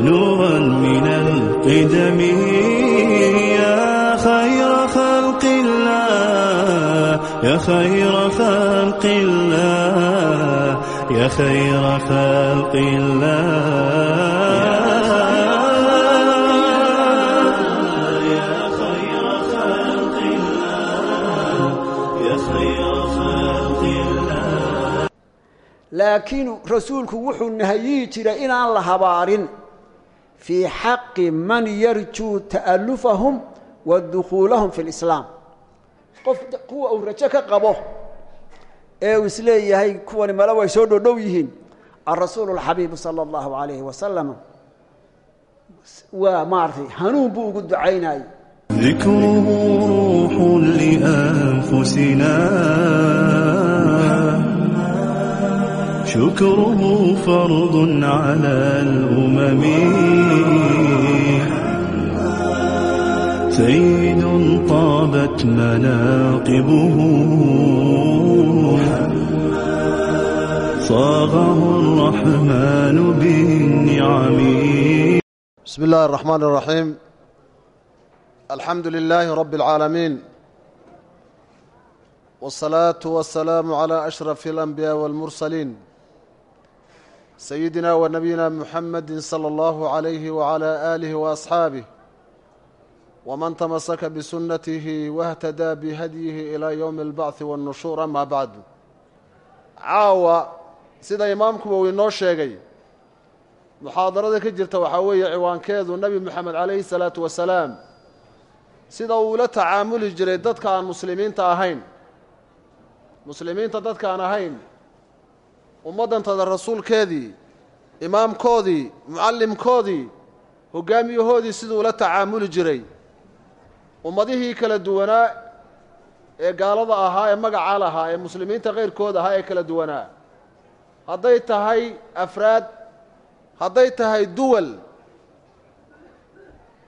نورا من القدم. يا خير خلق الله يا خير خلق الله يا خير خلق الله. Laakiin rasuulku wuxuu nahayii jiray inaan la habaarin fii xaqi man yarjuu ta'alufahum wa dukhuulahum fi lislaam qof kuwa uu rajo ka qabo ee uu is leeyahay kuwani male way soo dhodhow yihiin arasuulu alxabiibu sala allahu alayhi wasalam waa maaragtay hanuun buu ugu ducaynaayey dikruhu ruuxun lianfusina شكره فرض على الأمم سيد طابت مناقبه صاغه الرحمن بالنعم بسم الله الرحمن الرحيم الحمد لله رب العالمين والصلاة والسلام على أشرف الأنبياء والمرسلين سيدنا ونبينا محمد صلى الله عليه وعلى آله وأصحابه ومن تمسك بسنته واهتدى بهديه إلى يوم البعث والنشور أما بعد caawa sida imaamkuba uu inoo sheegay muxaadarada ka jirta waxaa weeye ciwaankeedu nebi moxamed calayhi salaatu wasalaam sida uu ula tacaamuli jiray dadka aan muslimiinta ahayn muslimiinta dadka aan ahayn ummaddantada rasuulkeedii imaamkoodii mucallimkoodii hoggaamiyahoodii siduu ula tacaamuli jiray. Ummadihii kala duwanaa ee gaalada ahaa ee magacaa lahaa ee muslimiinta kayrkood ahaa ee kala duwanaa. Hadday tahay afraad hadday tahay duwal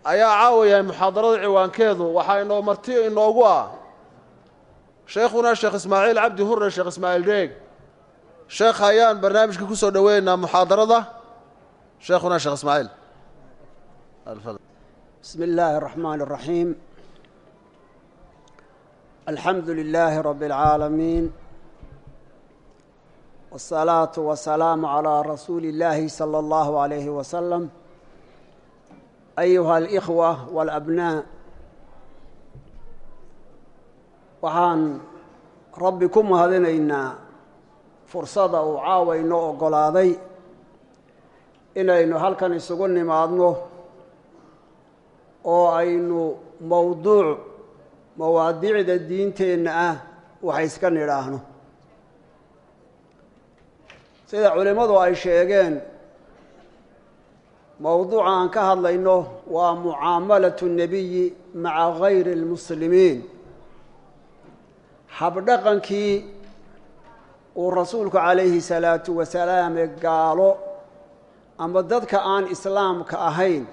ayaa caawayahay muxaadarada ciwaankeedu. Waxaa inoo marti inoogu ah sheekhuna sheekh ismaaciil cabdi hure sheekh ismaaciil dheeg sheekha ayaan barnaamijka ku soo dhoweynaynaa muxaadarada sheekhuna sheekh ismaaciil بسم الله الرحمن الرحيم الحمد لله رب العالمين والصلاة والسلام على رسول الله صلى الله عليه وسلم أيها الإخوة والأبناء waxaan rabbi ku mahadinaynaa fursada uu caawa inoo oggolaaday inaynu halkan isugu nimaadno oo aynu mowduuc mawaadiicda diinteenna ah waxay iska nidhaahno. Sida culimmadu ay sheegeen mowduuca aan ka hadlayno waa mucaamalatu nebiyi maca gayri اlmuslimiin habdhaqankii uu rasuulku calayhi salaatu wasalaam ee gaalo ama dadka aan islaamka ahayn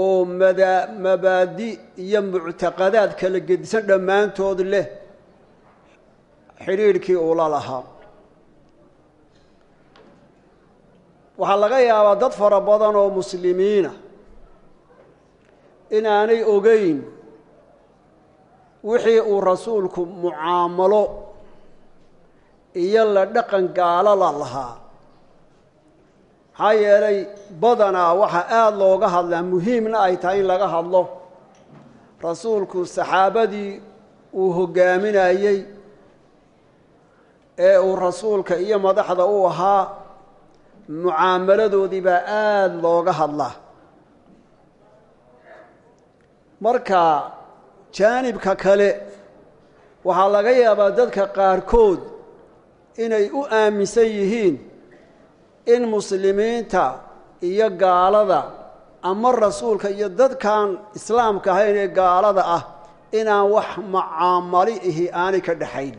oo mada mabaadi iyo muctaqadaad kala gedisan dhammaantood leh xidhiidhkii uu la lahaa. Waxaa laga yaabaa dad fara badan oo muslimiina inaanay ogeyn wixii uu rasuulku mucaamalo iyo la dhaqan gaalo la lahaa. Maxaa yeelay badanaa waxaa aada looga hadlaa muhiimna ay tahay in laga hadlo. Rasuulku saxaabadii uu hoggaaminayey ee uu rasuulka iyo madaxda u ahaa mucaamaladoodii baa aada looga hadlaa. Marka jaanibka kale waxaa laga yaabaa dadka qaarkood inay u aaminsan yihiin in muslimiinta iyo gaalada ama rasuulka iyo dadkan islaamka ahayn ee gaalada ah inaan wax mucaamali ihi aanay ka dhexayn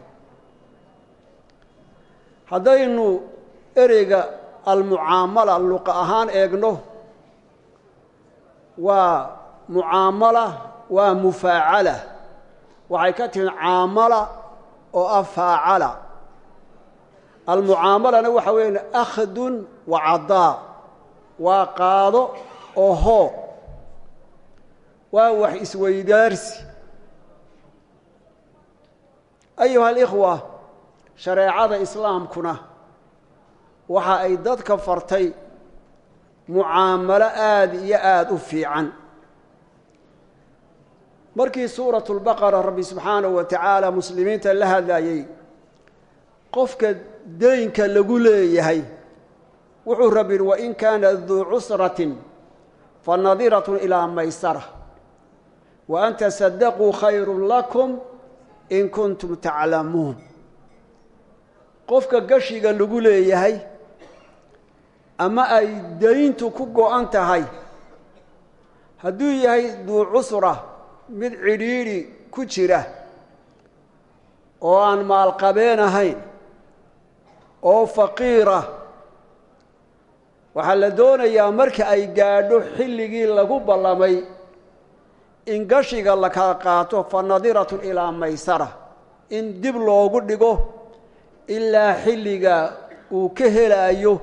haddaynu ereyga almucaamala luqa ahaan eegno waa mucaamala waa mufaacala. Waxay ka tihin caamala oo ah faacala almucaamalana waxa weeyaan akhdun wa cadaa waa qaado oo hoo. Waa wax isweydaarsi. Ayuha alikhwa shareecada islaamkuna waxa ay dadka fartay mucaamalo aada iyo aada u fiican. Markii suuratu lbaqara rabbi subxaanahu wa tacaala muslimiinta la hadlayey qofka deynka lagu leeyahay. Wuxuu rabbi yihi wain kaana duu cusratin fanadiratun ilaa maysara wa an tasadaquu khayrun lakum in kuntum taclamuun qofka gashiga lagu leeyahay ama ay dayntu ku go-an tahay hadduu yahay duu cusra mid cidhiidhi ku jira oo aan maalqabeen ahayn oo faqiira. Waxaa la doonayaa marka ay gaadho xilligii lagu ballamay in gashiga la kala qaato fa nadiratun ilaa maysara in dib loogu dhigo ilaa xilliga uu ka helaayo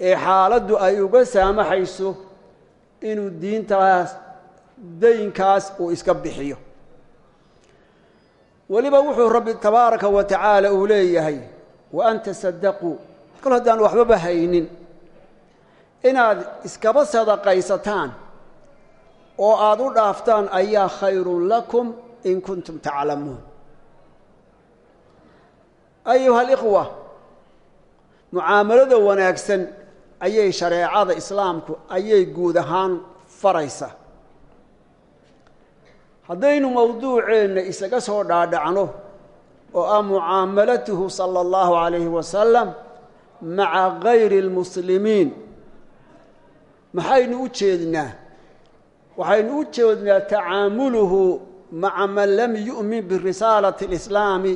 ee xaaladdu ay uga saamaxayso inuu diintaas daynkaas uu iska bixiyo. Weliba wuxuu rabbi tabaaraka wa tacaala uu leeyahay wa an tasadaquu kol haddaan waxbaba haynin inaad iskaba sadaqaysataan oo aada u dhaaftaan ayaa khayrun lakum in kuntum taclamuun ayuha alikhwa mucaamalada wanaagsan ayay shareecada islaamku ayay guud ahaan faraysa. Haddaynu mowduuceenna isaga soo dhaadhacno oo ah mucaamalatuhu sala allahu calayhi wasalam maca gayri اlmuslimiin maxaynu u jeednaa waxaynu u jeednaa tacaamuluhu maca man lam yu'min birisaalati اlislaami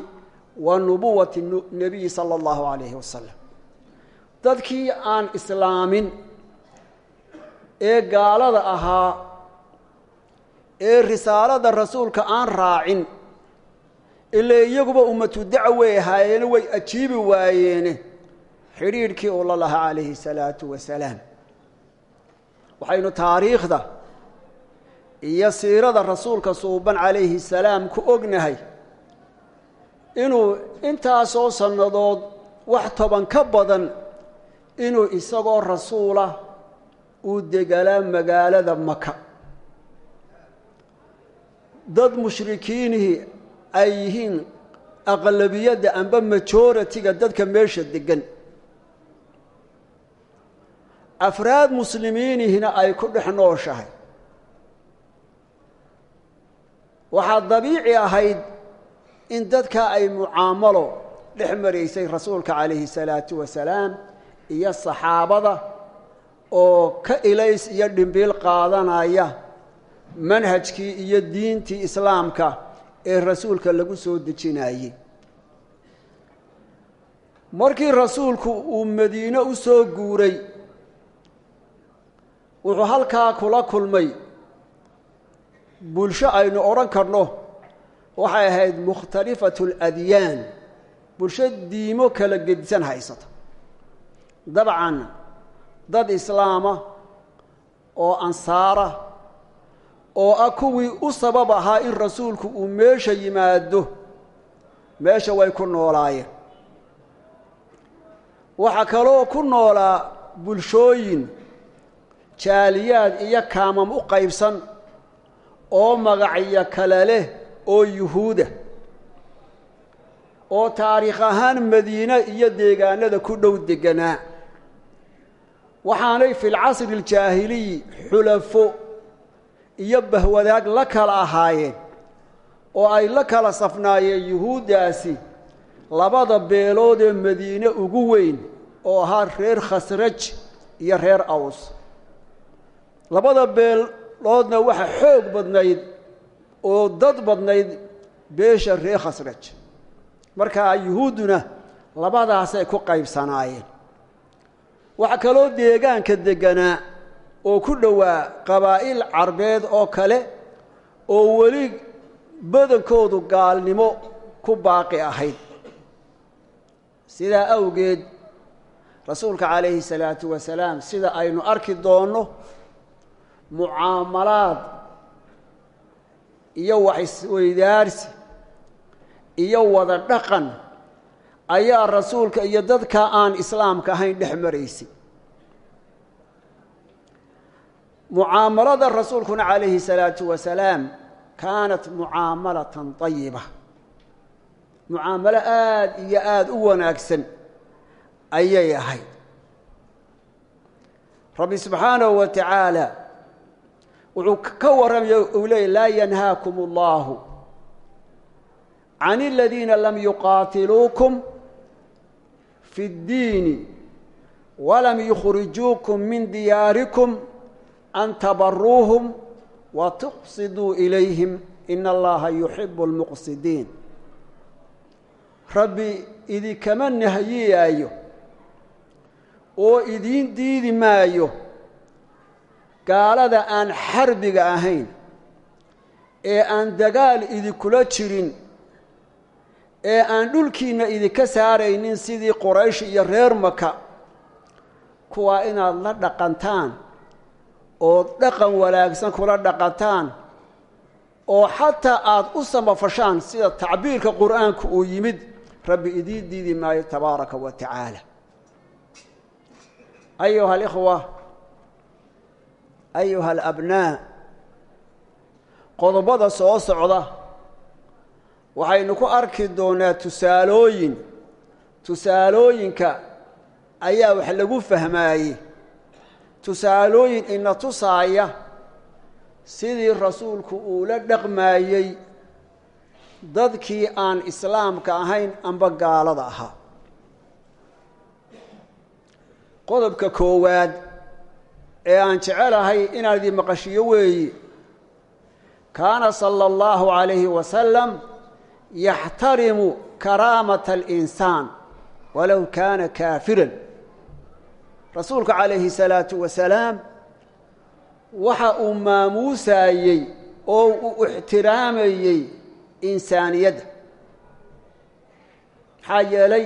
wa nubuwati nebiyi sala allahu calayhi wasalam dadkii aan islaamin ee gaalada ahaa ee risaalada rasuulka aan raacin ile iyaguba ummatu dacway ahaayeene way ajiibi waayeene. Xidhiidhkii uu la lahaa calayhi salaatu wasalaam waxaynu taariikhda iyo siirada rasuulka suuban calayhi salaam ku ognahay inuu intaasoo sannadood wax toban ka badan inuu isagoo rasuula uu degalaa magaalada maka dad mushrikiinihii ay yihiin aqlabiyadda amba majoritiga dadka meesha degan afraad muslimiinihina ay ku dhex nooshahay. Waxaa dabiici ahayd in dadka ay mucaamalo dhex maraysay rasuulka calayhi salaatu wasalaam iyo saxaabada oo ka ilays iyo dhimbiil qaadanaya manhajkii iyo diintii islaamka ee rasuulka lagu soo dejinayey. Markii rasuulku uu madiine u soo guuray wuxuu halkaa kula kulmay bulsho aynu odhan karno waxay ahayd mukhtalifatu aladyaan bulsho diimo kala gedisan haysata dabcan dad islaama oo ansaara oo ah kuwii u sabab ahaa in rasuulku uu meesha yimaado. Meesha way ku noolaayeen. Waxaa kaloo ku noolaa bulshooyin jaaliyaad iyo kaamam u qaybsan oo magacyo kale leh oo yuhuuda oo taariikh ahaan madiine iyo deegaanada ku dhow deganaa. Waxaanay fi lcasri aljaahiliyi xulafo iyo bahwadaag la kala ahaayeen oo ay la kala safnaayeen yuhuuddaasi labada beelood ee madiine ugu weyn oo ahaa reer khasraj iyo reer aws. Labada beeloodna waxa xoog badnayd oo dad badnayd beesha reer khasraj. Markaa yuhuudduna labadaasay ku qaybsanaayeen. Waxaa kaloo deegaanka degganaa oo ku dhowaa qabaa'il carbeed oo kale oo weli badankoodu gaalnimo ku baaqi ahayd. Sidaa awgeed rasuulka calayhi salaatu wasalaam sida aynu arki doonno mucaamalaad iyo wax isweydaarsi iyo wada dhaqan ayaa rasuulka iyo dadka aan islaamka ahayn dhex maraysay mucaamalada rasuulkuna calayhi salaatu wasalaam kaanat mucaamalatan ayiba mucaamalo aada iyo aada u wanaagsan ayay ahayd. Rabbi subxaanahu wa tacaala wuxuu ka warramaya uu leeyay laa yanhaakum allahu can aladiina lam yuqaatiluukum fi اddiini walam yukhrijuukum min diyaarikum an tabaruuhum wa tuqsiduu ilayhim in allaha yuxibu اlmuqsidiin rabbi idinkama nahiyaayo oo idiin diidi maayo gaalada aan xarbiga ahayn ee aan dagaal idinkula jirin ee aan dhulkiinna idinka saaraynin sidii qoraysh iyo reer maka kuwaa inaad la dhaqantaan ood dhaqan wanaagsan kula dhaqantaan oo xataa aada u samafashaan sida tacbiirka qur'aanku uu yimid rabbi idiin diidi maayo tabaaraka wa tacaala. Ayuha alikhwa ayuha alabnaa qodobada soo socda waxaynu ku arki doonaa tusaalooyin. Tusaalooyinka ayaa wax lagu fahmaayey tusaalooyin ina tusaaya sidii rasuulku uu la dhaqmaayey dadkii aan islaamka ahayn amba gaalada ahaa. Qodobka koowaad ee aan jecelahay inaan idin maqashiyo weeyi kaana sala allahu calayhi wasalam yaxtarimu karaamata alinsaan walow kaana kaafiran rasuulka calayhi salaatu wasalaam waxa uu maamuusaayey oo uu ixtiraamayey insaaniyadda maxaa yeelay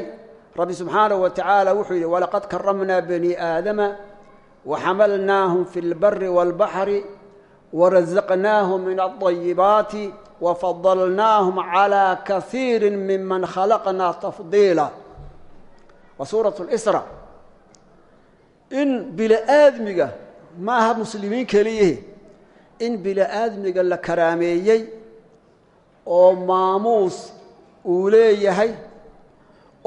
rabbi subxaanahu wa tacaala wuxuu yidhi walaqad karamnaa bani aadama waxamalnaahum fi اlbari wاlbaxri warazaqnaahum min alطayibaati wafadalnaahum calى kasiiri miman khalaqnaa tafdiila wa suuraة اlsra in bili-aadmiga ma aha muslimiin keliyahe in bili-aadmiga la karaameeyey oo maamuus uu leeyahay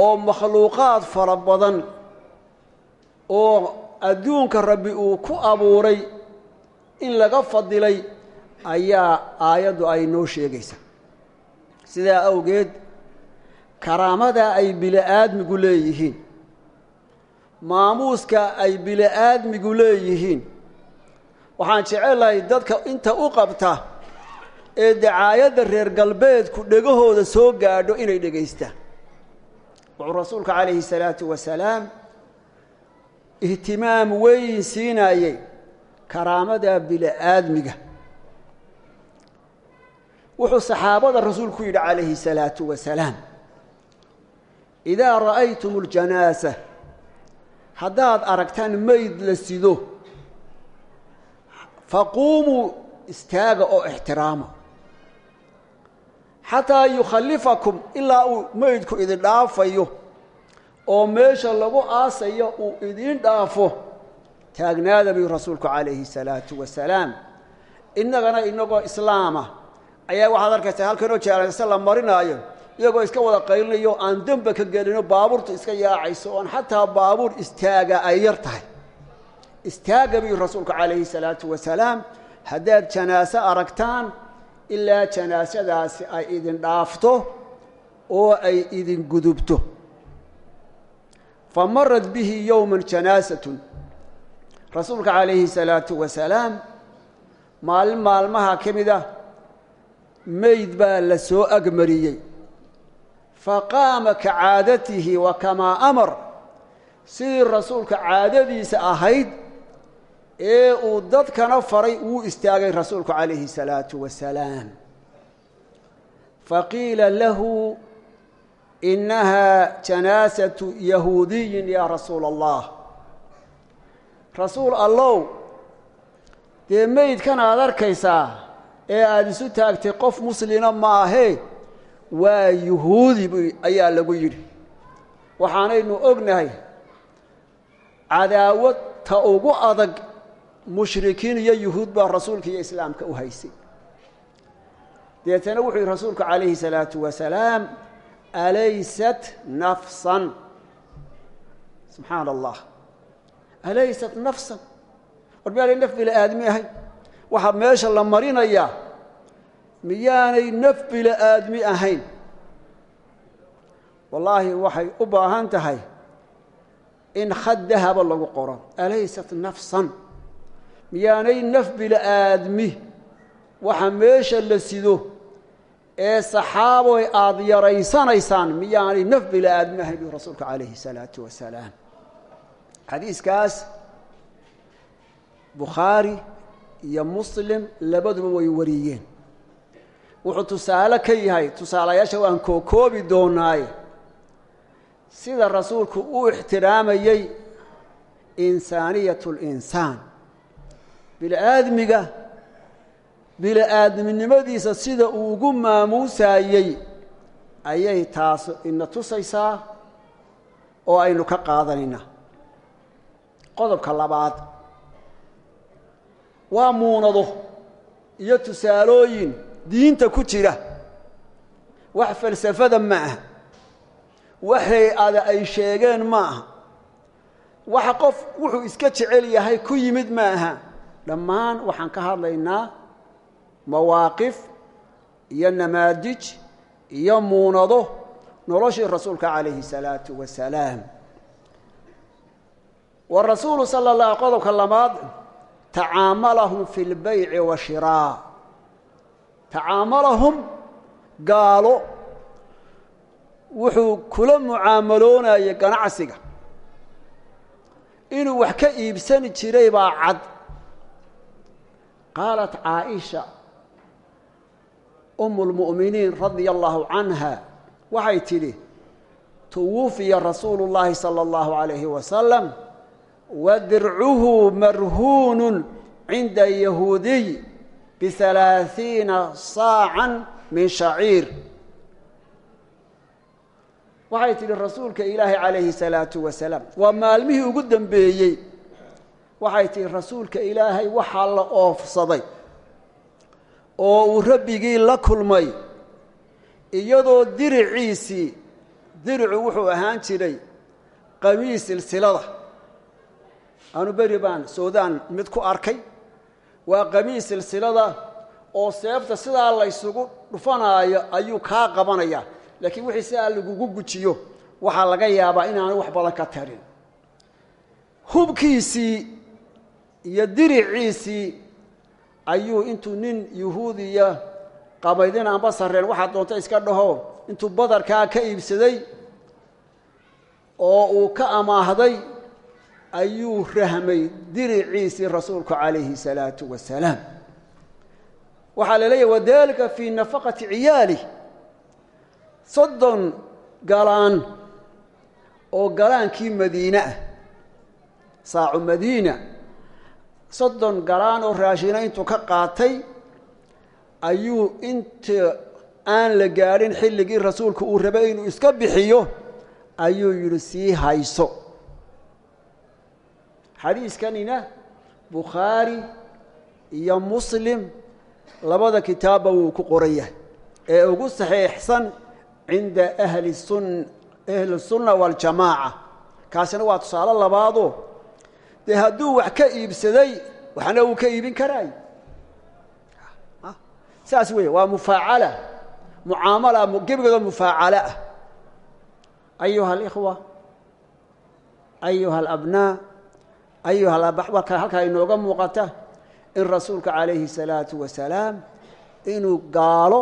oo makhluuqaad fara badan oo adduunka rabbi uu ku abuuray in laga fadilay ayaa aayaddu ay noo sheegaysaa. Sidaa awgeed karaamadaa ay bili-aadmigu leeyihiin maamuuska ay bili-aadmigu leeyihiin. Waxaan jecelahay dadka inta u qabta ee dacaayadda reer galbeedku dhegahooda soo gaadho inay dhegaystaan wuxuu rasuulka calayhi salaatu wasalaam ihtimaam weyn siinaayey karaamada bili-aadmiga wuxuu saxaabada rasuulku yidhi calayhi salaatu wasalaam idaa ra'aytum اljanaasa haddaad aragtaan mayd la sido faquumuu istaaga oo ixtiraama xataa yukhallifakum ilaa uu meydku idin dhaafayo oo meesha lagu aasayo uu idiin dhaafo taagnaada biyu rasuulku calayhi salaatu wasalaam. Innagana inagoo islaama ayaa waxaad arkaysaa halkanoo jeenayse la marinaayo iyagoo iska wada qaylinayo aan demba ka gelino baabuurtu iska yaacayso oon xataa baabuur istaaga ay yar tahay. Istaaga biyu rasuulku calayhi salaatu wasalaam haddaad janaaso aragtaan ilaa janaasadaasi ay idin dhaafto oo ay idin gudubto. Fa marad bihi yowman janaasatun. Rasuulka calayhi salaatu wasalaam maalin maalmaha ka mid ah meyd baa la soo agmariyey faqaama ka caadatihi wa kamaa amar. Sidii rasuulka caadadiisa ahayd ee uu dadkana faray wuu istaagay rasuulku calayhi salaatu wasalaam faqiila lahu innahaa janaasatu yahuudiyin yaa rasuula allah rasuul allow dee meydkan aad arkaysaa ee aada isu taagtay qof muslina maahee waa yuhuudi ayaa lagu yidhi. Waxaanaynu ognahay cadaawad ta ugu adag mushrikiin iyo yuhuud baa rasuulka iyo islaamka u haysay. Deetana wuxuu yihi rasuulku calayhi salaatu wasalaam alaysat nafsan. Subxaana allah alaysat nafsan. War miyaanay naf bila aadmi ahayn. Waxaa meesha la marinayaa miyaanay naf bila aadmi ahayn. Wallaahi waxay u baahan tahay in khad dahaba lagu qoro. Alaysat nafsan. Miyaanay naf bila aadmi? Waxa meesha la sido ee saxaaboy aada yaraysanaysaan miyaanay naf bila aadmi ahayn buu rasuulku calayhi salaatu wasalaam xadiiskaas bukhaari iyo muslim labaduba way wariyeen wuxuu tusaale ka yahay tusaalayaasha waan kookoobi doonaaye sida rasuulku u ixtiraamayey insaaniyat linsaan. Bili-aadmiga bili-aadminimadiisa sida uu ugu maamuusaayey ayay taas ina tusaysaa oo aynu ka qaadanaynaa qodobka labaad waa muunado iyo tusaalooyin diinta ku jira. Wax falsafada ma aha. Wax hay'ada ay sheegeen ma aha. Waxa qof wuxuu iska jecel yahay ku yimid ma aha. Dhammaan waxaan ka hadlaynaa mawaaqif iyo namaadij iyo muunado noloshii rasuulka calayhi salaatu wasalaam warasuulu sala allah qodobka labaad tacaamalahum fi lbayci washiraa tacaamalahum gaalo wuxuu kula mucaamaloonayay ganacsiga. Inuu wax ka iibsani jiray baa cad. Qaalat caaisha umu lmu'miniin radia allahu canha. Waxay tidhi tuwufiya rasuulu llaahi sala allahu calayhi wasalam wa dircuhu marhuunun cinda yahuudiy bihalaaثiina saacan min shaciir waxay tidhi rasuulka ilaahi calayhi salaatu wasalaam waa maalmihii ugu dambeeyey. Waxay tidhi rasuulka ilaahay waxaa la oofsaday oo uu rabbigii la kulmay iyadoo diriciisii diricu wuxuu ahaan jiray qamiis silsilada. Anu beri baan soodaan mid ku arkay waa qamiis silsilada oo seefta sidaa laysugu dhufanaayo ayuu kaa qabanaya laakiin wixii sidaa lagugu gujiyo waxaa laga yaabaa inaanu wax badan ka tarin. Hubkiisii iyo diriciisii ayuu intuu nin yuhuudiya qabaydin aanba sarreen waxaa doonta iska dhaho intuu badarkaa ka iibsaday oo uu ka amaahday ayuu rahmay diriciisii rasuulku calayhi salaatu wasalaam. Waxaa la leeyahy wadalika fii nafaqati ciyaalih. Soddon galaan oo galaankii madiine ah saacu madiina soddon galaan oo raashina intuu ka qaatay ayuu inta aan la gaadhin xilligii rasuulku uu rabay inuu iska bixiyo ayuu yidhi sii hayso xadiiskanina bukhaari iyo muslim labada kitaabba wuu ku qoran yahay. Ee ugu saxiixsan cinda ahli sun ahli sunna waاljamaaca kaasina waa tusaale labaadoo dee hadduu wax ka iibsaday waxna uu ka iibin karaay saas weeye waa mufaacala. Mucaamala gebigeedoo mufaacalo ah. Ayuha alikhwa ayuha alabnaa ayuha alabaxbarka halkaa inooga muuqata in rasuulka calayhi salaatu wasalaam inuu gaalo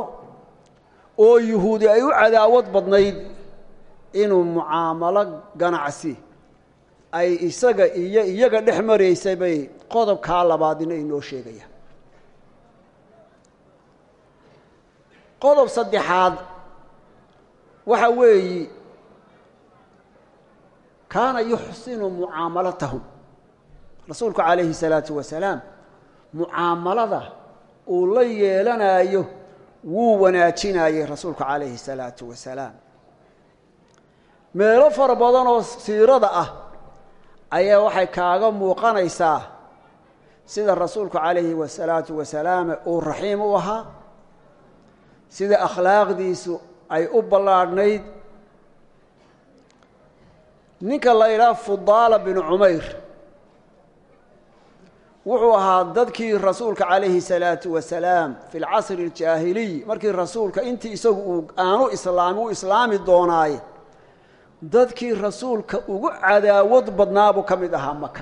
oo yuhuudi ay u cadaawad badnayd inuu mucaamalo ganacsi. Ay isaga iyo iyaga dhex maraysay bay qodobkaa labaadina inoo sheegayaan. Qodob saddexaad waxa weeyi kaana yuxsinu mucaamalatahum rasuulku calayhi salaatu wasalaam mucaamalada uu la yeelanayo wuu wanaajinayey rasuulku calayhi salaatu wasalaam. Meelo fara badan oo siirada ah ayaa waxay kaaga muuqanaysaa sida rasuulku calayhi wasalaatu wasalaam uu raxiim u ahaa sida akhlaaqdiisu ay u ballaadhnayd. Ninka la idhaha fudaala binu cumayr wuxuu ahaa dadkii rasuulka calayhi salaatu wasalaam fi lcasri aljaahiliy. Markii rasuulka intii isagu uu aanu islaami u islaami doonaaye dadkii rasuulka ugu cadaawad badnaa buu ka mid ahaa maka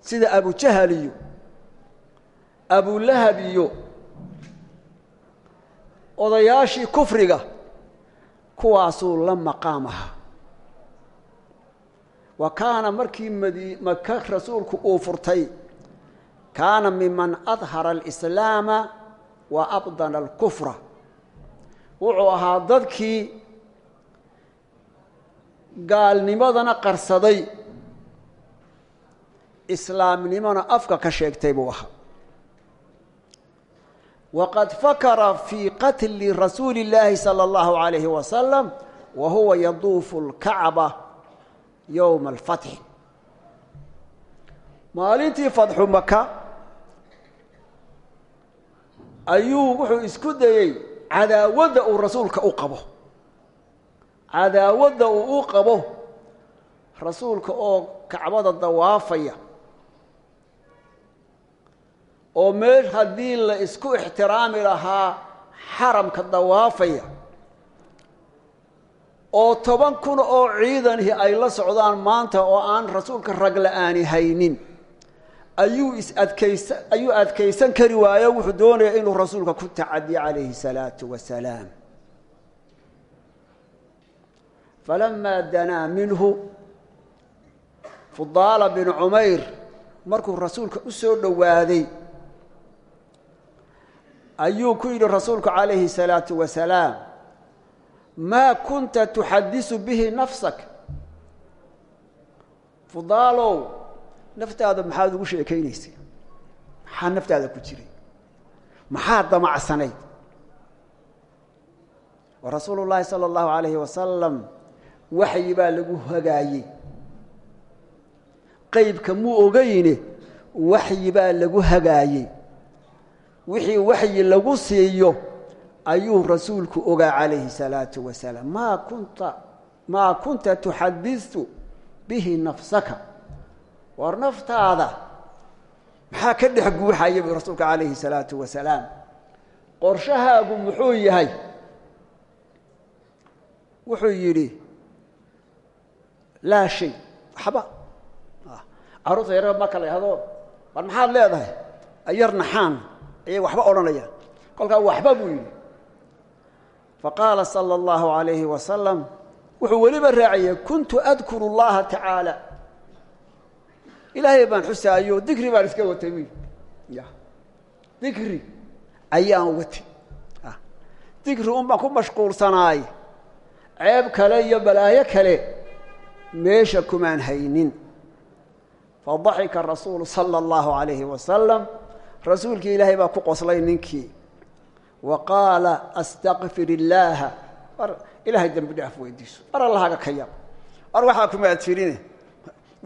sida abujahal iyo abulahab iyo odayaashii kufriga kuwaasuu la maqaam ahaa wa kaana markii madi maka rasuulku uu furtay kaana miman adhara alislaama wa abdana alkufra wuxuu ahaa dadkii gaalnimadana qarsaday islaamnimona afka ka sheegtay buu ahaa waqad fakara fii qatli rasuuli اllaahi salى اllahu عalayhi wasalam wa huwa yaduufu اlkacba yowma alfatxi maalintii fatxu maka ayuu wuxuu isku dayey cadaawadda uu rasuulka u qabo. cadaawadda uu u qabo rasuulka oo kacbada dawaafaya. oo meel haddii la isku ixtiraami lahaa xaramka dawaafaya oo toban kun oo ciidanihi ay la socdaan maanta oo aan rasuulka rag la'aani haynin. Ayuu is adkaysa ayuu adkaysan kari waayo wuxuu doonaya inuu rasuulka ku tacadiyo calayhi salaatu wasalaam. Falamaa danaa minhu fudaala binu cumayr markuu rasuulka u soo dhowaaday ayuu ku yidhi rasuulku calayhi salaatu wasalaam maa kunta tuxadisu bihi nafsak. Fudaalow naftaada maxaad ugu sheekaynaysay? Maxaa naftaada ku jiray? Maxaa damacsanayd wa rasuulu llaahi sala allahu alayhi wasalam waxyi baa lagu hagaayey. Qeybka muu ogeyne waxyi baa lagu hagaayey. Wixii waxyi lagu siiyo ayuu rasuulku ogaa calayhi salaatu wasalaam maa kunta maa kunta tuxadisu bihi nafsaka? War naftaada maxaa ka dhex guuxaya bu rasuulka calayhi salaatu wasalaam? Qorshahaagu muxuu yahay? Wuxuu yidhi laa shay waxba. Carruurta yarar marka la yhahdo war maxaad leedahay? Ayar naxaan ayay waxba odhanayaan. Kolkaa waxba buu yidhi faqaala sala allahu alayhi wasalam wuxuu weliba raaciyey kuntu adkuru llaha tacaala. Ilaahay baan xusaayo dikri baan iska watay wiil ya. Dikri ayaan watay. Dikri un baan ku mashquulsanaay. Ceeb kale iyo balaayo kale meesha kumaan haynin. Fadaxika rasuulu sala allahu alayhi wasalam rasuulkii ilaahay baa ku qoslay ninkii wa qaala astakfir illaaha war ilaahay dembi dhaaf weydiiso. War allahaaga ka yab war waxaa kumaad jirine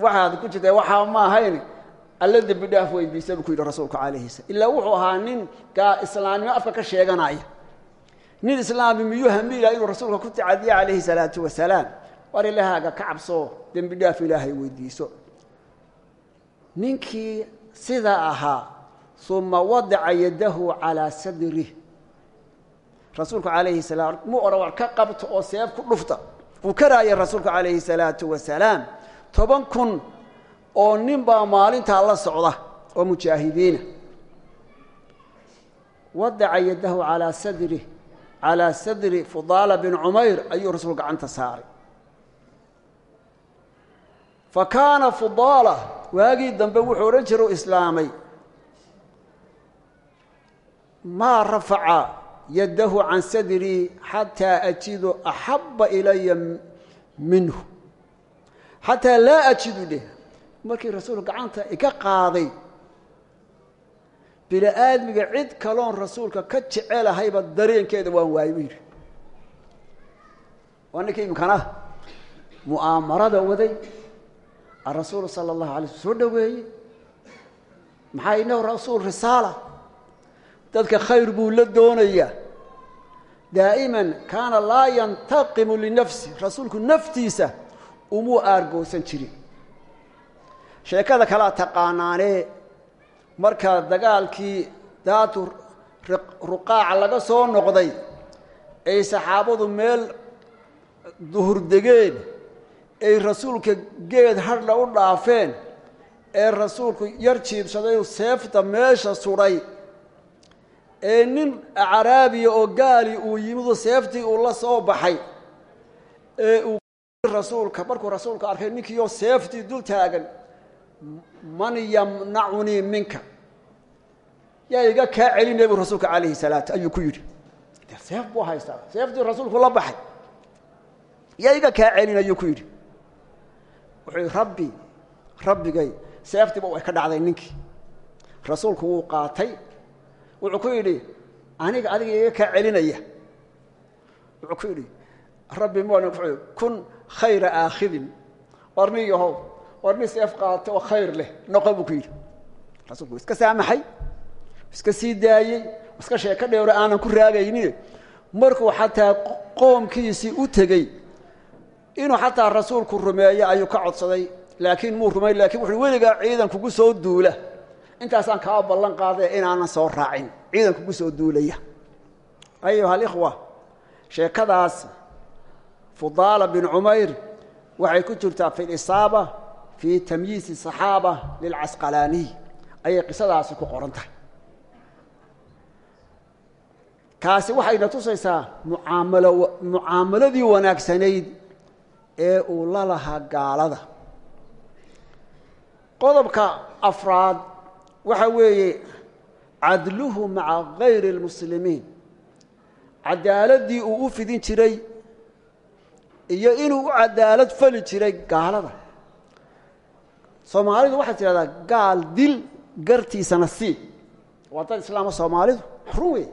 waxaad ku jirta waxaa ma ahayn. Alla dembi dhaaf weydiisa buu ku yidhi rasuulku calayhi slam ilaa wuxuu ahaa nin gaa islaamnimo afka ka sheeganaya. Nin islaami miyuu hamiila inuu rasuulka ku tacadiya calayhi salaatu wasalaam war ilaahaaga ka cabsoo dembi dhaaf ilaahay weydiiso. Ninkii sidaa ahaa uma rasuulku calayhi salaam muu odhan ka qabto oo seef ku dhufta. Wuu karaayay rasuulku calayhi salaatu wasalaam toban kun oo nin baa maalintaa la socda oo mujaahidiina. Wadaca yadahu alaa sadrih calaa sadri fudaala bin cumayr ayuu rasuul gacanta saaray. Fa kaana fudaala waagii dambe wuxuu odhan jira u islaamay. Maa rafaca yaddahu can sadrii xataa ajidu axabba ilaya minhu. Xataa laa ajidu dheh markii rasuulku gacanta iga qaaday bini aadmiga cid kaloon rasuulka ka jecelahayba dareenkeeda waan waayey buu yidhi. Waa ninkii imkana mu'aamarada waday arasuulu sala allahu alay sl soo dhoweeyey. Maxaa inahu rasuul risaala dadka khayr buu la doonayaa daa'iman kaana laa yantaqimu linafsi rasuulku naftiisa umuu aargoosan jirin. Sheekada kalea taqaanaanee markaa dagaalkii daatu ruqaaca laga soo noqday ay saxaabadu meel duhur degeen ay rasuulka geed hadhla u dhaafeen ee rasuulku yar jiibsaday seefta meesha sudhay ee nin acraabiya oo gaali uu yimidu seeftii uu la soo baxay ee uu rasuulka markuu rasuulka arkay ninkiioo seeftii dul taagan man yamnacunii minka? Yaa iga kaa celinaya buu rasuulka calayhi salaatu ayuu ku yidhi. Seef buu haystaa seeftii rasuulku la baxay. Yaa iga kaa celin ayuu ku yidhi. Wuxuu rabbi rabbigay seeftiiba way ka dhacday ninkii. Rasuulku wuu qaatay wuxuu ku yidhi aniga adiga iga kaa celinaya. Wuxuu ku yidhi rabbi m kun khayra aakhidin war ni yahow? War seef qaata oo khayr leh noqo buu ku yidhi. Rasuulku iska saamaxay iska sii daayey iska sheeko dheero aanan ku raagaynin markuu xataa qoomkiisii u tegey inuu xataa rasuulku rumeeyo ayuu ka codsaday. Laakiin muu rumayn laakiin wuxu weligaa ciidan kugu soo duula intaasaan kaa ballan qaadaya inaanan soo raacin. Ciidan kugu soo duulaya. Ayuha alikhwa sheekadaas fudaala bin cumayr waxay ku jirtaa fi lisaaba fii tamyiisi saxaaba lilcasqalaaniy ayay qisadaasi ku qoran tahay. Kaasi waxayna tusaysaa mucaamalo mucaamaladii wanaagsanayd ee uu la lahaa gaalada. Qodobka afraad waxa weeye cadluhu maca gayri اlmuslimiin cadaaladii uu u fidin jiray iyo inuu u cadaalad fali jiray gaalada. Soomaalidu waxay tidhahdaa gaal dil gartiisana sii. Waa dad islaama soomaalidu? Run wey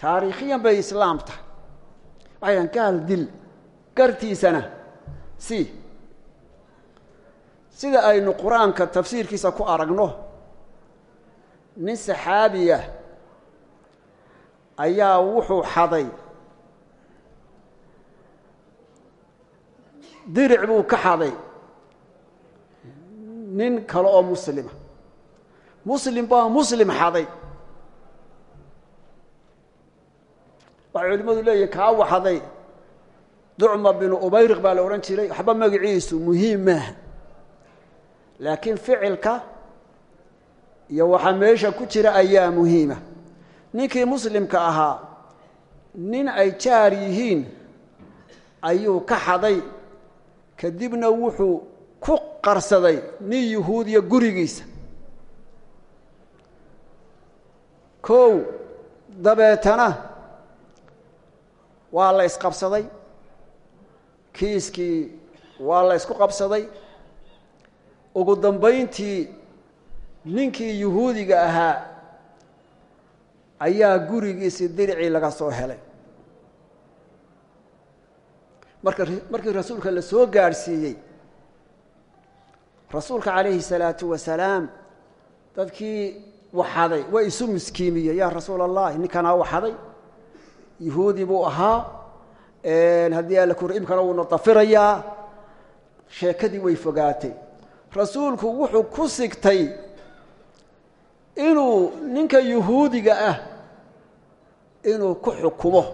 taariikhiyan bay islaam tahay. Gaal dil gartiisana sii. Sida aynu qur'aanka tafsiirkiisa ku aragno nin saxaabiya ayaa wuxuu xaday. Diric buu ka xaday. Nin kale oo muslima muslim baa muslim xaday. Waxay culimmadu leeyihiin kaa waxaday ducma binu ubayriq baa la odhan jiray. Waxba magaciisu muhiim maaha. Laakiin ficilka iyo waxaa meesha ku jira ayaa muhiima. Ninkii muslimka ahaa nin ay jaar yihiin ayuu ka xaday kadibna wuxuu ku qarsaday nin yuhuudiya gurigiisa. Kow dabeetana waa la isqabsaday kiiskii waa la ysku qabsaday. Ugu dambayntii ninkii yuhuudiga ahaa ayaa gurigiisii diricii laga soo helay. Marka markii rasuulka la soo gaadhsiiyey rasuulka calayhi salaatu wasalaam dadkii waxaday way isu miskiimiyey yaa rasuul allahi ninkanaa waxaday. Yuhuudi buu ahaa haddii alla kuri imkana wuuna dafirayaa sheekadii way fogaatay. Rasuulku wuxuu ku sigtay inuu ninka yuhuudiga ah inuu ku xukumo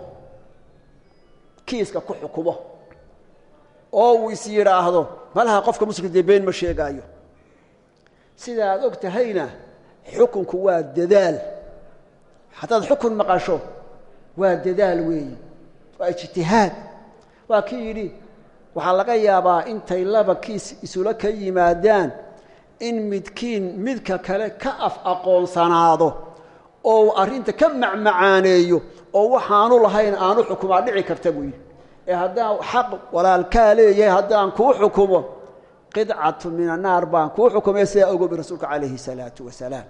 kiiska ku xukumo oo uu is yidhaahdo malaha qofka muslimka dee been ma sheegaayo. Sida aad og tahayna xukunku waa dadaal. Haddaad xukun maqasho waa dadaal weeyi. Waa ijtihaad. Waa kii yidhi waxaa laga yaabaa intay laba kiis isula ka yimaadaan in midkiin midka kale ka af aqoonsanaado oo arrinta ka macmacaaneeyo oo waxaanu lahayn aanu xukumaa dhici karta buu yidhi. Ee haddaan xaq walaalkaa leeyahay haddaan kuu xukumo qidcatu min annaar baan kuu xukumay sidaa ogobi rasuulka calayhi salaatu wasalaam.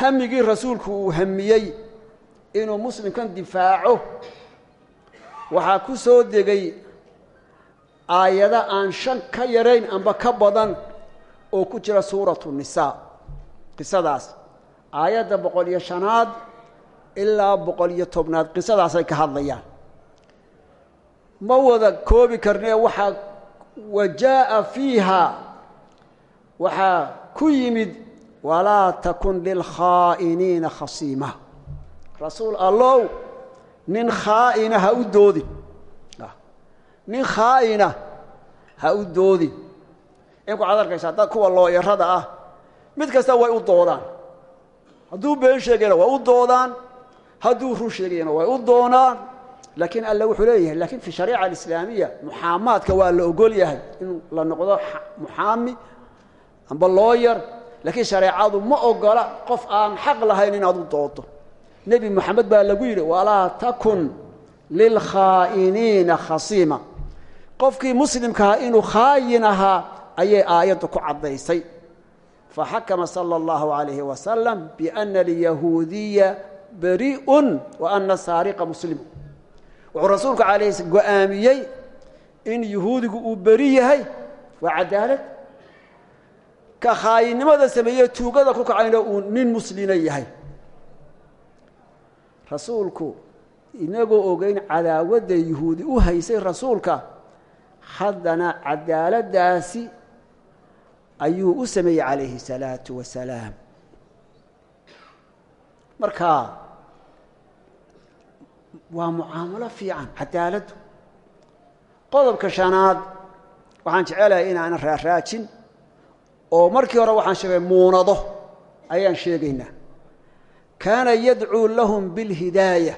Hamigii rasuulku uu hamiyey inuu muslimkan difaaco waxaa ku soo degay aayado aan shan ka yarayn amba ka badan oo ku jira suuratu nisaa qisadaas. Aayadda boqol iyo shanaad ilaa boqol iyo tobnaad qisadaasay ka hadlayaan. Ma wada koobi karnee waxaa wa jaa'a fiiha waxaa ku yimid walaa takun lilkhaa'iniina khasiima. Rasuul allow nin khaa'ina ha u doodin. Nin khaa'ina ha u doodin inku waxaad arkaysaa dad kuwa looyarada ah mid kasta way u doodaan. Hadduu been sheegayna way u doodaan hadduu run sheegayana way u doonaan. Laakiin alle wuxuu leeyahay lakiin fi shariica alislaamiya muxaamaadka waa la ogol yahay in la noqdo muxaami amba looyar laakiin shareecadu ma ogola qof aan xaq lahayn inaad u doodo nebi moxamed baa lagu yidhi walaa takun lilkhaa'iniina khasiima. Qofkii muslimkaha inuu khaayin ahaa ayay aayaddu ku caddaysay. Faxakama sala allahu alayhi wasalam biana alyahuudiya bari'un wa ana saariqa muslimu wuxuu rasuulku alayh go'aamiyey in yuhuudigu uu beri yahay waa cadaalad. Ka khaayinimada sameeye tuugada ku kacayna uu nin muslina yahay. Rasuulku inagoo ogeyn cadaawadda yuhuudi u haysay rasuulka haddana cadaaladdaasi ayuu u sameeyey calayhi الsalaatu wasalaam marka waa mucaamalo fiican cadaaladdu qodobka shanaad waxaan jecelahay inaanan raaraajin oo markii hore waxaan sheegay muunado ayaan sheegaynaa kaana yadcuu lahum biاlhidaaya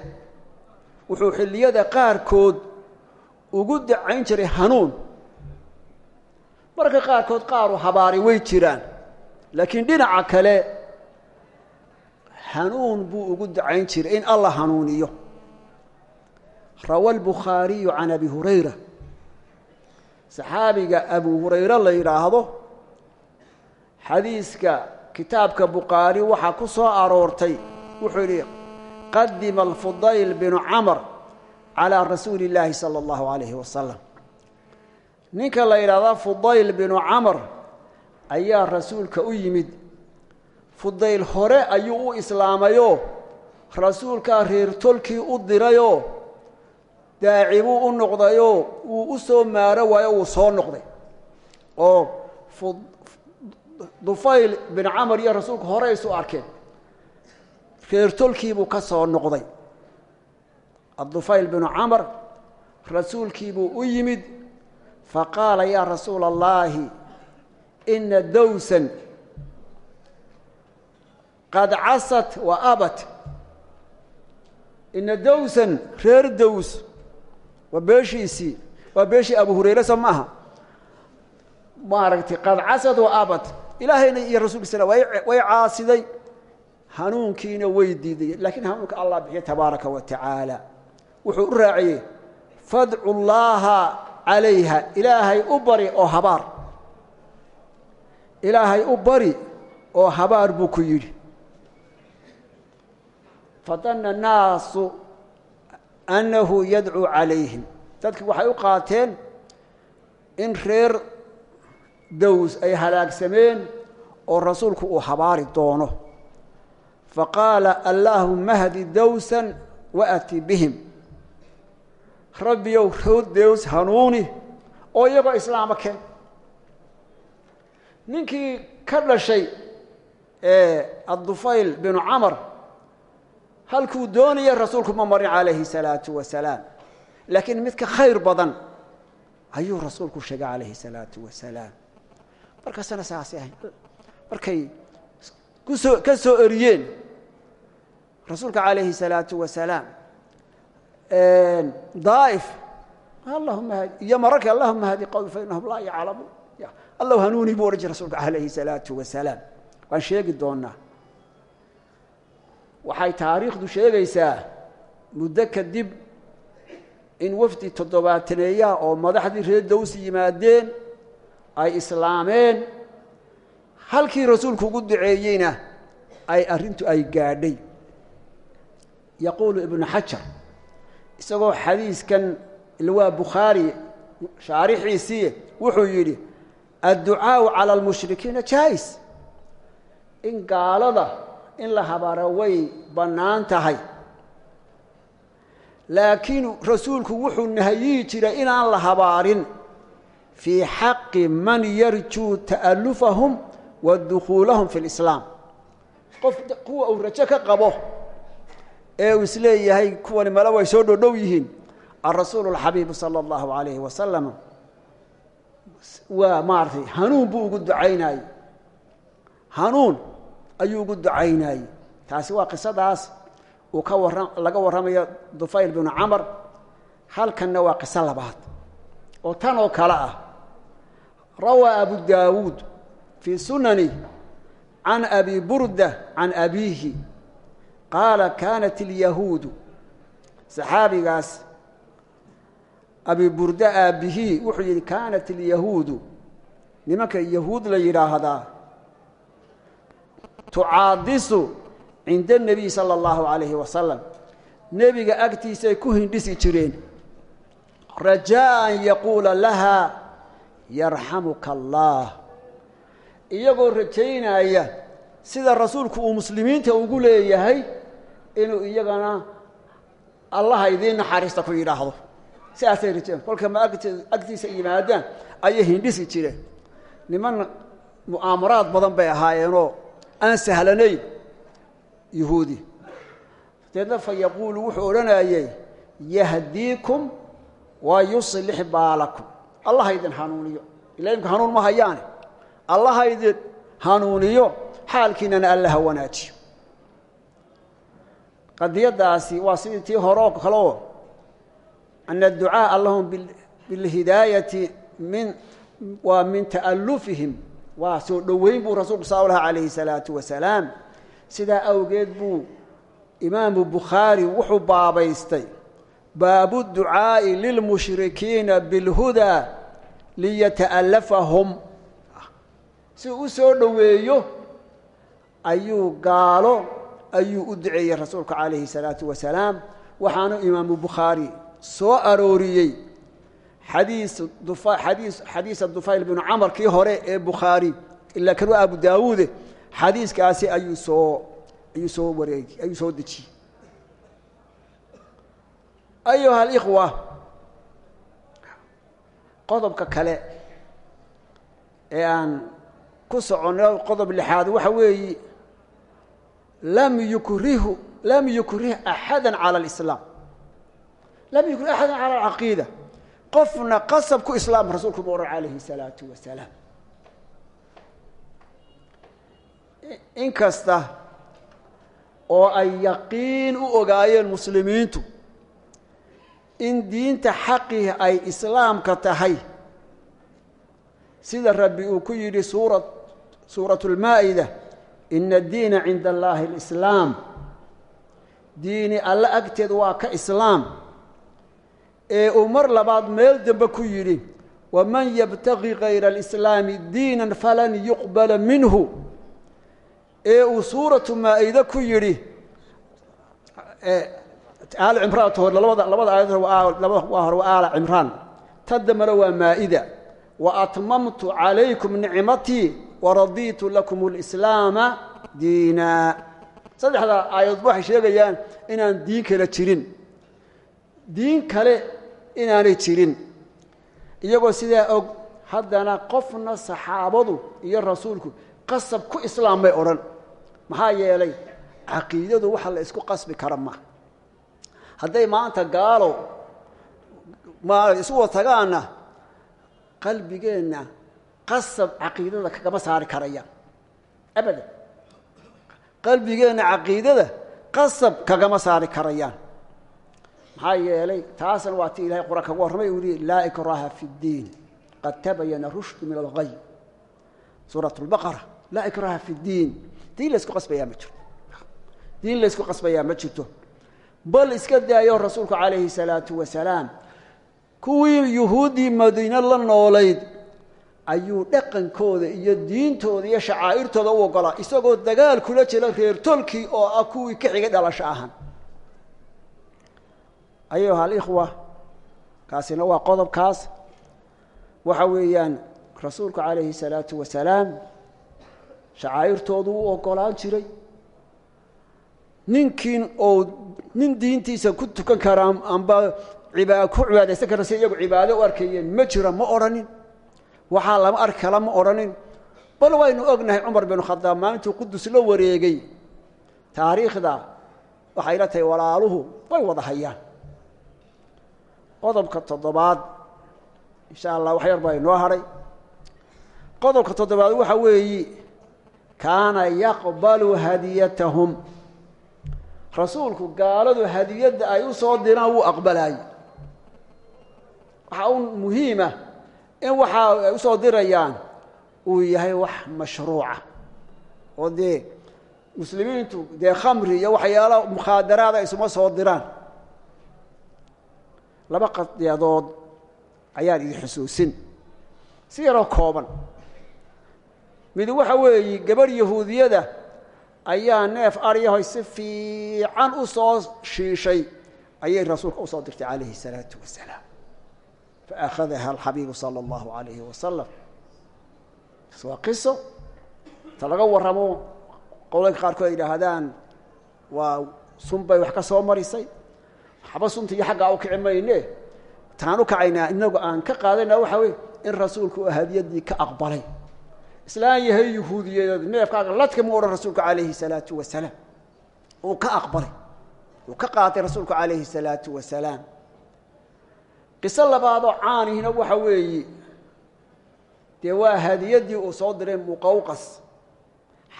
wuxuu xilliyada qaarkood ugu dacayn jiray hanuun marka qaarkood qaaru habaari way jiraan laakiin dhinaca kale hanuun buu ugu dacayn jiray in allah hanuuniyo rawa albukhaariyu can abi hurayra saxaabiga abu hurayre la yidhaahdo xadiiska kitaabka bukhaari waxaa ku soo aroortay wuxuu yidhi qadima alfudayl binu camr calaa rasuuli اllaahi salى اllahu alayhi wasalam ninka la yidhaahda fudayl binu camr ayaa rasuulka u yimid. Fudayl hore ayuu u islaamayoo rasuulkaa reer tolkii u dirayoo daaci u noqdayoo wuu u soo maaro waayo wuu soo noqday. Oo dufayl bin camar iyo rasuulku hore isu arkeen. Reer tolkiibuu ka soo noqday. Adufayl binu camar rasuulkiibuu u yimid faqaala yaa rasuula allaahi ina dowsan qad casat wa abat. Ina dowsan reer dows waa beeshiisii waa beeshii abu hurayre soo maaha. Maaragtay qad casad wa abat. Ilaahayna iyo rasulkiisana way caasiday. Hanuunkiina way diiday laakiin hanuunka allah bixiya tabaaraka wa tacaala. Wuxuu u raaciyey fadcu calayha ilaahay u bari oo habaar. Ilaahay u bari oo habaar buu ku yidhi. Fadanna annaasu annahu yadcuu calayhim. Dadkii waxay u qaateen in reer dows ay halaagsameen oo rasuulku uu habaari doono. Faqaala allaahuma hdi dowsan waati bihim rabbiyow rood dows hanuuni oo iyagoo islaama keen. Ninkii ka dhashay addufayl binu camar halkuu doonaya rasuulku ma marin calayhi salaatu wasalaam. Laakiin mid ka khayr badan ayuu rasuulku sheegay calayhi salaatu wasalaam. Markaasana saasay ahayn. Markay ku soo ka soo eriyeen rasuulka calayhi salaatu wasalaam daa'if allahuma hadi. Iyo mararka allahuma hadi qowmi fa inahum laa yaclamuun allow hanuuni buu odhan jiray rasuulka calayhi salaatu wasalaam waan sheegi doonaa waxay taariikhdu sheegaysaa muddo kadib in wafdi toddobaataneeyaha oo madaxdii reer dawsi yimaadeen ay islaameen halkii rasuulku ugu duceeyeyna ay arrintu ay gaadhay. Yaquulu ibnu xajar isagoo xadiiskan ilwaa bukhaari shaarixiisii wuxuu yidhi adducaau cala almushrikiina jaais. In gaalada in la habaro way bannaan tahay. Laakiin rasuulku wuxuu nahayihi jiray inaan la habaarin. Fii xaqi man yarjuu ta'allufahum wa dukhuulahum fi lislaam qof kuwa uu rajo ka qabo ee uu is leeyahay kuwani male way soo dhodhow yihiin. Alrasuulu alxabiibu sala allahu alayhi wasalam waa maaratay hanuun buu ugu ducaynaayey hanuun ayuu ugu ducaynaayey taasi waa qisadaas uu ka warra laga warramayo dufayl binu camar. Halkanna waa qiso labaad oo tan oo kale ah. Rawaa abu daawuud fii sunani can abi burda can abiihi qaala kaanat ilyahuudu saxaabigaas abi burda aabbihii wuxuu yidhi kaanat ilyahuudu nimanka yahuud la yidhaahdaa tucaadisu cinda اnebiy sala اllahu alayhi wasalam nebiga agtiisay ku hindhisi jireen. Rajaa an yaquula laha yarxamuka allah. Iyagoo rajaynaya sida rasuulku uu muslimiinta ugu leeyahay inuu iyagana allaha idiin naxariista ku yidhaahdo sidaasay rajeen. Kolka ma agtiisa yimaadaan ayay hindhisi jireen niman mu'aamaraad badan bay ahaayeenoo aan sahlanayn yuhuudi. Deedna fa yaquulu wuxuu odhanayey yahdiikum wa yuslix baalakum. Allaha idin hanuuniyo. Ila imka hanuun ma hayaane. Allaha idin hanuuniyo xaalkiinana allaha wanaajiyo qadiyadaasi waa sidii tii horoo kaleo ana aducaa allahum bilhidaayati min waa min ta'alufihim waa soo dhoweyn buu rasuulku sal lah alayhi salaatu wasalaam sidaa awgeed buu imaamu bukhaari wuxuu baabaystay baabu ducaa'i lilmushrikiina bilhudaa liyata'alafahum si u soo dhoweeyo ayuu gaalo ayuu u duceeyey rasuulku calayhi الsalaatu wasalaam waxaanu imaamu bukhaari soo arooriyey xadiis xadiis xadiisa dufayl binu camar kii hore ee bukhaari ilaa kan waa abu daawuude xadiiskaasi ayuu soo ayuu soo wareegi ayuu soo dejiyey. Ayuha alikhwa qodobka kale ee aan ku soconno qodob lixaad waxa weeye lam yukrihu lam yukrih axada cala alislaam lam yukrih axada cala alcaqiida qofna qasab ku islaama rasuulku ma ohan calayhi salaatu wasalaam in kasta oo ay yaqiin u ogaayeen muslimiintu in diinta xaqii ay islaamka tahay sida rabbi uu ku yidhi suura suuratu ina addiina cinda allahi اlislaam diini alle agteed waa ka islaam. Ee uu mar labaad meel dambe ku yidhi waman yabtagi kayra alislaami diinan falan yuqbala minhu. Ee uu suuratu maa-ide ku yidhi aal cimraan hor labada labada aayad labada waa hore waa aala cimraan. Ta dambena waa maa-ida. Wa atmamtu calaykum nicmatii waradiitu lakum اlislaama diina saddexda aayadoodba waxay sheegayaan inaan diin kale jirin diin kale inaanay jirin iyagoo sidaa og haddana qofna saxaabadu iyo rasuulku qasab ku islaam may odhan maxaa yeelay caqiidadu waxa la isku qasbi kara ma hadday maanta gaalo ma isu watagaanna qalbigeenna qasab caqiidada kagama saari karayaan abadan. Qalbigeenna caqiidada qasab kagama saari karaya. Maxaa yeelay taasna waa ti ilahay qur'aan kaga warramay uu laa ikraha fi اddiin qad tabayana rushdu min algay suurat lbaqara laa ikraha fi اddiin diin laysku qasbayaa ma jirto. Diin laysku qasbayaa ma jirto. Bal iska daayo rasuulku calayhi salaatu wasalaam kuwii yuhuuddii madiine la noolayd ayuu dhaqankooda iyo diintooda iyo shacaa'irtooda u ogolaa isagoo dagaal kula jira reer tolkii oo ah kuwii ka xigay dhalasho ahaan. Ayuha alikhwa kaasina waa qodobkaas. Waxa weeyaan rasuulku calayhi salaatu wasalaam shacaa'irtoodu u ogolaan jiray ninkiin oo nin diintiisa ku tukan kara amba ibaa ku cibaadaysan kara si iyagu cibaado u arkayeen ma jiro ma odhanin waxaa lama arki kala ma odhanin bal waynu ognahay cumar binu khadaab maalintuu qudus la wareegay. Taariikhda waxay la tahay walaaluhu way wada hayaan. Qodobka toddobaad insha allah wax yar baa inoo hadhay qodobka toddobaad waxa weeyi kaana yaqbalu hadiyatahum. Rasuulku gaaladu hadiyadda ay u soo diraan wuu aqbalaayey waxaa un muhiima in waxa ay u soo dirayaan uu yahay wax mashruuca. Oo dee muslimiintu dee khamri iyo waxyaala mukhaadaraada isuma soo diraan. Laba qadiyadood ayaan idin xusuusin. Si yaroo kooban. Mid waxa weeye gabadh yahuudiyada ayaa neef aryahoy si fiican u soo shiishay ayay rasuulka u soo dirtay calayhi الsalaatu wasalaam faakhadaha alxabiibu salى اllahu alayhi wasalam taas waa qiso. Ta laga warramo. Qowlanka qaarkood ay yidhaahdaan waa sun bay wax ka soo marisay. Waxba sunta iyo xaggaa u kici mayne. Taan u kacaynaa inagu aan ka qaadana waxa weye in rasuulku uu hadiyadii ka aqbalay. Islaan yahay yahuudiyadeed neefkaaga ladka mu odhan rasuulku calayhi salaatu wasalaam. Ka aqbalay. Uu ka qaatay rasuulku calayhi salaatu wasalaam qiso labaadoo caanihina waxa weeye dee waa hadiyadii uu soo diray muqawqas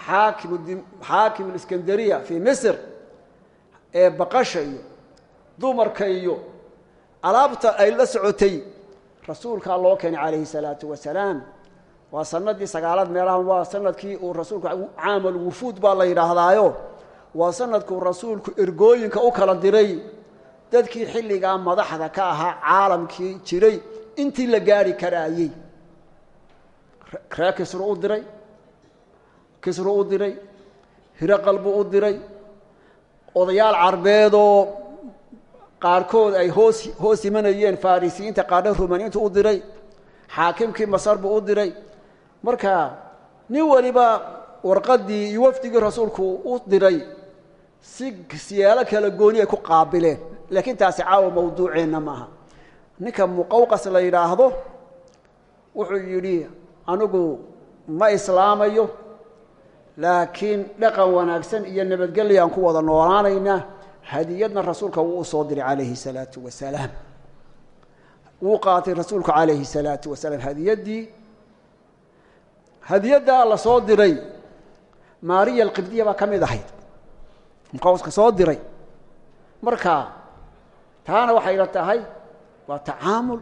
xaakim aliskandariya fii misr ee baqasha iyo dumarka iyo alaabta ay la socotay. Rasuulkaa loo keenay calayhi salaatu wasalaam waa sanadii sagaalaad meelahan waa sannadkii uu rasuulku caamal wufuud baa la yidhaahdaayo. Waa sanadkuu rasuulku ergooyinka u kala diray dadkii xilligaa madaxda ka ahaa caalamkii jiray intii la gaari karaayey. Ree kisru u diray. Kisru u diray. Hiraqal buu u diray. Odayaal carbeedoo qaarkood ay hoos hoos imanayeen farisiyiinta qaarna rumaniyiintu u diray. Xaakimkii masar buu u diray. Marka nin waliba warqaddii iyo wafdigii rasuulku u diray si siyaalo kala gooni ay ku qaabileen laakiin taasi caawa mawduuceenna maaha. Ninka muqawqas la yidhaahdo wuxuu yidhi anigu ma islaamayo laakiin dhaqan wanaagsan iyo nabadgelya aan ku wada noolaanaynaa hadiyadna rasuulka wuu u soo diray calayhi salaatu wasalaam. Wuu qaatay rasuulku calayhi salaatu wasalaam. Hadiyaddii hadiyaddaa la soo diray maariya alqibdiya baa ka mid ahayd. Muqawska soo diray. Marka taana waxay la tahay waa tacaamul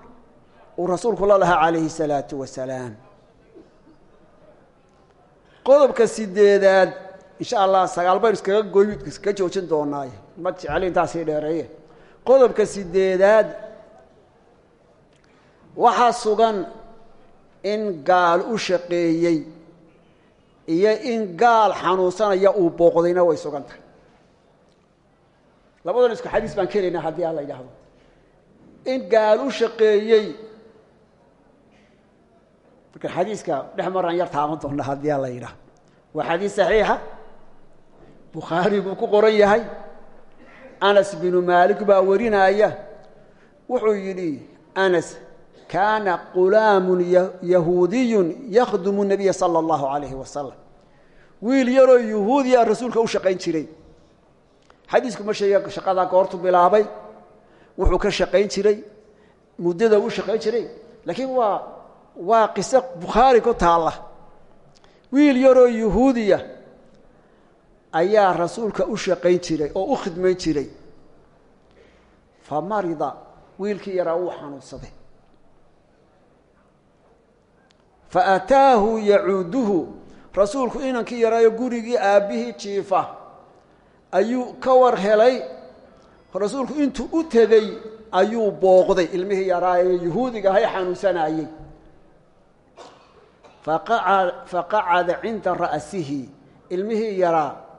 uu rasuulku la lahaa calayhi salaatu wasalaam qodobka sideedaad insha allah sagaal baynu iskaga goy iskaga joojin doonaaye ma jecel intaasii dheereeye. Qodobka sideedaad waxaa sugan in gaal u shaqeeyey iyo in gaal xanuunsanaya uu booqdayna way sugan tahay labadan isku xadiis baan kelaynaa haddii aan la yidhaahdo. In gaal u shaqeeyey. Marka xadiiska dhex maraan yar taaban doona haddii aan la yidhaahdo waa xadiis saxiixa. Bukhaari buu ku qoran yahay. Anas binu maalik baa warinaya wuxuu yidhi anas kaana qulaamun yahuudiyun yakhdumu nabiya sala allahu calayhi wasalam wiil yaroo yahuudiya rasuulka u shaqayn jiray xadiisku ma sheega shaqadaa goortu bilaabay. Wuxuu ka shaqayn jiray. Muddada u shaqayn jiray. Laakiin waa waa qiso bukhaari ku taalla. Wiil yaroo yahuudiya ayaa rasuulka u shaqayn jiray oo u khidmayn jiray. Fa marida wiilkii yaraa wuu xanuunsaday. Fa ataahu yacuuduhu. Rasuulku inankii yaraayo gurigii aabbihii jiifa ayuu ka war helay. Rasuulku intuu u tegey ayuu booqday. Ilmihii yaraa ee yuhuudiga ahay xanuunsanayey faqacada cinda ra'sihi. Ilmihii yaraa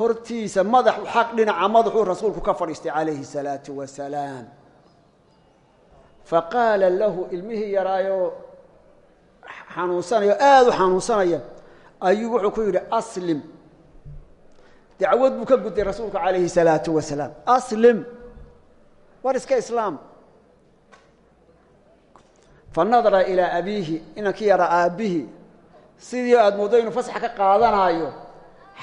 hortiisa madaxu xaq dhinaca madaxuu rasuulku ka fadhiistay calayhi الsalaatu wasalaam faqaala lahu ilmihii yaraayoo xanuunsanaya o aada u xanuunsanaya ayuu wuxuu ku yidhi aslim dacwad buu ka gudday rasuulku calayhi الsalaatu wasalaam. Aslim. War iska islaam. Fanadara ilaa abiihi inankii yaraa aabbihii sidii aada mooddo inuu fasax ka qaadanaayo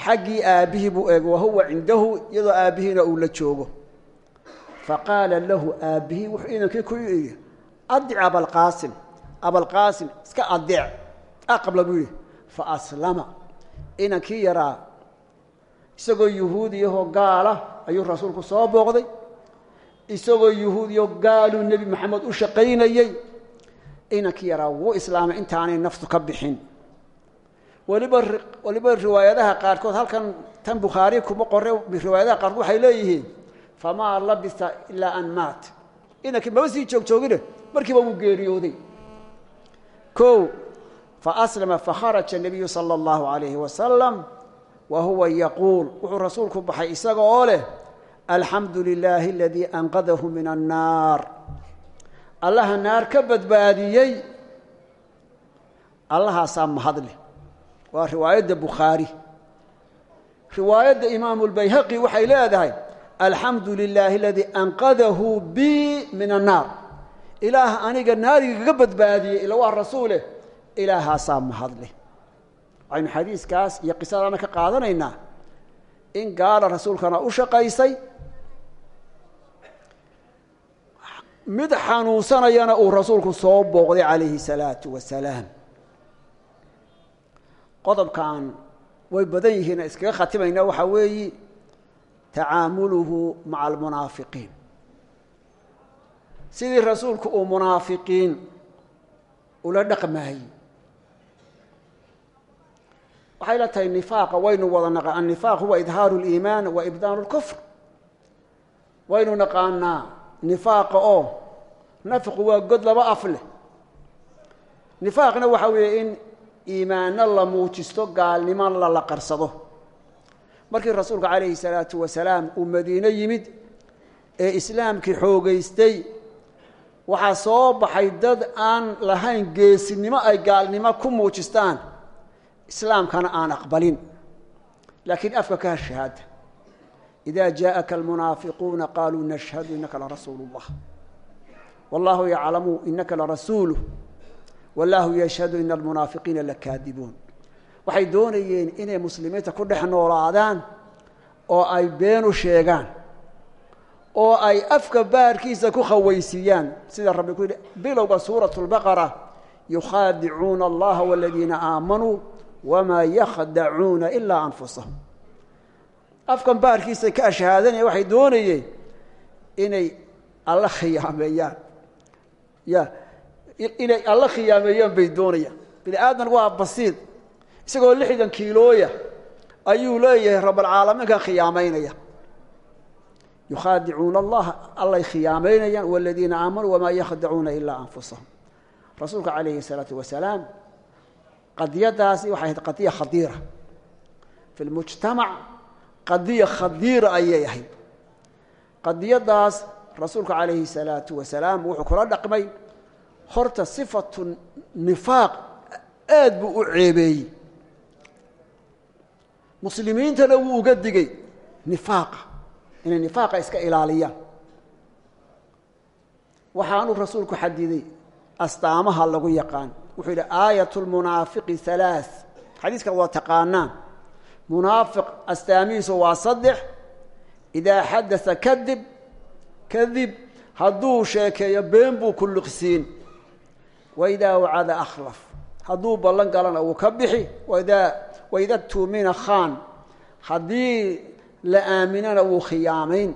xaggii aabbihii buu eegay wahuwa cindahu iyadoo aabbihiina uu la joogo. Faqaala lahu aabbihii wuxuu inankii ku yidhi adic abalqaasim abalqaasim iska adic aqbla buu yidhi isagoo yuhuudiyahoo gaala ayuu rasuulku soo booqday. Isagoo yuhuudiyo gaaluu nebi maxamed u shaqaynayey inankii yaraa wuu islaamay intaanay naftu ka bixin. Weliba weliba riwaayadaha qaarkood halkan tan bukhaari kuma qore riwaayadaha qaarkood waxay leeyihiin famaa labisa ilaa an maat. Inankii maba sii joogjoogine markiiba wuu geeriyooday. O fa aslama fakharaja nebiyu sala allahu alayhi wasalam wa huwa yaquul wuxuu rasuulku baxay isaga oo leh alxamdu lilaahi aladii anqadahu min annaar allaha naar ka badbaadiyey allahaasaa mahadleh waa riwaayadda bukhaari. Riwaayadda imaamu lbayhaqi waxay leedahay alxamdu lilaahi aladii anqadahu bi min annaar ilaah aniga naariga kaga badbaadiyey ila waa rasuuleh ilaahaasaa mahadleh waxaynu xadiiskaas iyo qisadaana ka qaadanaynaa in gaala rasuulkana u shaqaysay. Mid xanuunsanayana uu rasuulku soo booqday calayhi salaatu wasalaam qodobkan way badan yihiin iskaga khatimayna waxaa weeyi tacaamuluhu maca almunaafiqiin sidii rasuulku uu munaafiqiin ula dhaqmaayey waxay la tahay nifaaqa waynu wada naqa annifaaq huwa idhaaru اliimaan wa ibdaanu اlkufr waynu naqaanaa nifaaqa oo nafqu waa god laba af leh. Nifaaqna waxaa weeye in iimaanno la muujisto gaalnimo lala qarsado. Markii rasuulku calayhi salaatu wasalaam uu madiine yimid ee islaamkii xoogaystay waxaa soo baxay dad aan lahayn geesinimo ay gaalnimo ku muujistaan islaamkana aan aqbalin laakiin afka ka hashahaada ida jaaءaka almunaafiquuna qaluu nashhadu inaka larasuulu اllah wallahu yaclamu inaka larasuuluh wallahu yashhadu ina almunaafiqiina lakaadibuun waxay doonayeen inay muslimiinta ku dhex noolaadaan oo ay beenu sheegaan oo ay afka baarkiisa ku khawaysiiyaan sida rabbi ku yidhi bilowga suuraة اlbaqara yukhaadicuuna allaha waladiina aamanuu wmaa yakhdacuuna ilaa anfusahum afkan baarkiisa ka ashahaadanaya waxay doonayeen inay alla khiyaameeyaan. Ya inay alla khiyaameeyaan bay doonayaan. Bini aadman waa basiid isagoo lixdan kiilooya ayuu leeyahay rabalcaalamiinkan khiyaamaynaya. Yukhaadicuuna allaha allay khiyaamaynayaan. Waladiina aamanuu wamaa yakhdacuuna ilaa anfusahum. Rasuulka calayhi الsalaatu wasalaam qadiyadaasi waxay ahayd qadiya khadiira. Fi lmujtamac qadiya khadiira ayay ahayd. Qadiyadaas rasuulku calayhi salaatu wasalaam wuxuu kula dhaqmay horta sifatu nifaaq aad buu u ceebeeyey. Muslimiintana wuu uga digay nifaaqa inay nifaaqa iska ilaaliyaan. Waxaanuu rasuulku xadiday astaamaha lagu yaqaan wuxuu yidhi aayat lmunaafiqi halaa xadiiskan waa taqaanaan munaafiq astaamihiisu waa saddex. Idaa xadasa kadib kadib hadduu sheekeeyo been buu ku liqsiin. Waidaa wacada akhlaf. Hadduu ballan galana wuu ka bixi. Waidaa waida tuumina khaan. Haddii la aaminana wuu khiyaamayn.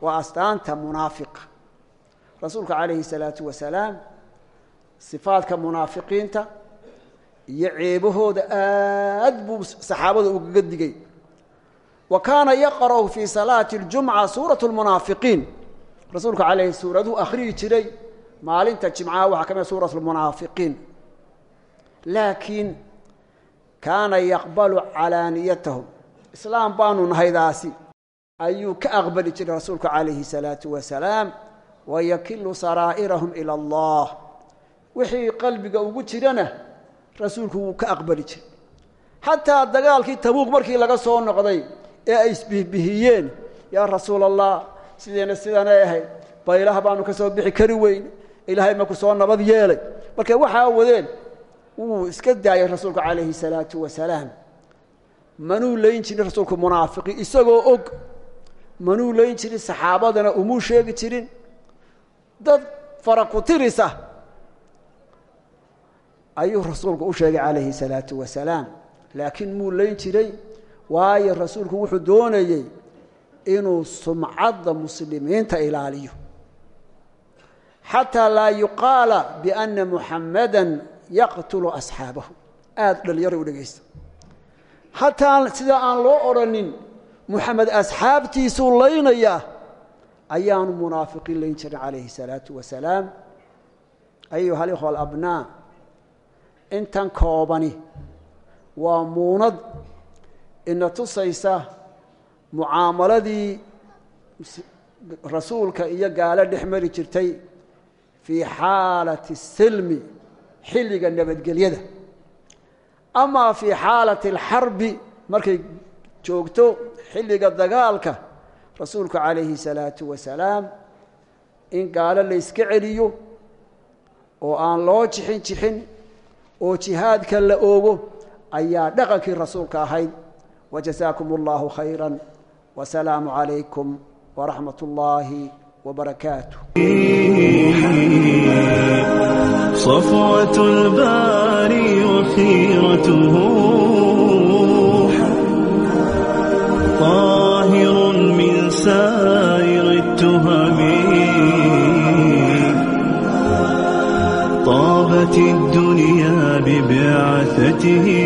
Waa astaanta munaafiqa rasuulka calayhi salaatu wasalaam sifaadka munaafiqiinta iyo ceebahooda aad buu saxaabada ugaga digay. Wa kaana yaqra'u fii salaati اljumca suurat lmunaafiqiin rasuulku calayhi suuraduu akhriyi jiray maalinta jimcaha waxaa ka mid suurat lmunaafiqiin laakiin kaana yaqbalu calaaniyatahum. Islaam baanu nahaydaasi. Ayuu ka aqbali jiray rasuulku calayhi salaatu wasalaam wayakilu saraa'irahum ila allah wixii qalbiga ugu jirana rasuulku wuu ka aqbali jiray. Xataa dagaalkii tabuuq markii laga soo noqday ee ay isbihbihiyeen yaa rasuul allah sideena sidanay ahayd baylaha baanu ka soo bixi kari weyn ilaahay maku soo nabad yeelay. Markay waxaa wadeen wuu iska daayay rasuulku calayhi salaatu wasalaam. Manuu layn jirin rasuulku munaafiqiin isagoo og manuu layn jirin saxaabadana umuu sheegi jirin. Dad farakutirisa ayuu rasuulku u sheegay calayhi salaatu wasalaam. Laakiin muu layn jiray? Waayo rasuulku wuxuu doonayey inuu sumcadda muslimiinta ilaaliyo. Xataa laa yuqaala biana muxammadan yaqtulu asxaabahu. Aada dhalinyaro u dhegaysta hataa sida aan loo odrhanin muxamed asxaabtiisuu laynayaa ayaanu munaafiqiin layn jirin calayhi salaatu wasalaam. Ayuha alikhwa alabnaa intan koobani. Waa muunad ina tusaysa mucaamaladii rasuulka iyo gaalo dhex mari jirtay fii xaalati silmi xilliga nabadgelyada. Amaa fii xaalati alxarbi markay joogto xilliga dagaalka rasuulku calayhi salaatu wasalaam in gaalo layska celiyo oo aan loo jixin jixin oo jihaadka la oogo ayaa dhaqankii rasuulka ahayd. Wajazaakum اllahu khayra wsalaamu calaykum wraxmat اllahi wbarakaatu من سائر ببعثته